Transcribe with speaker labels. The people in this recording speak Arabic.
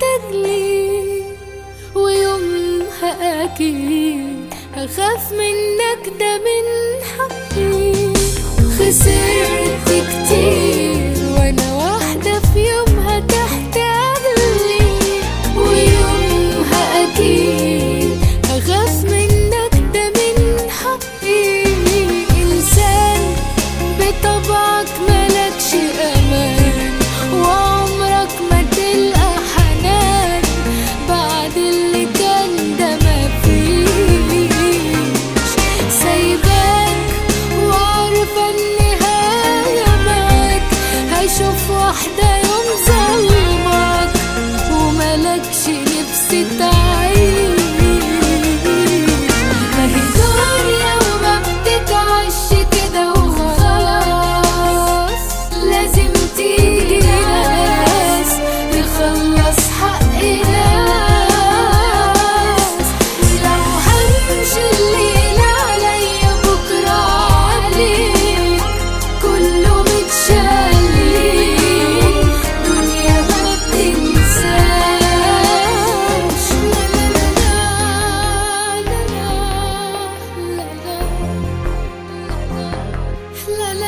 Speaker 1: تجلي ويومها أكيد هخاف منك ده من حقي. خسر necesitas. la la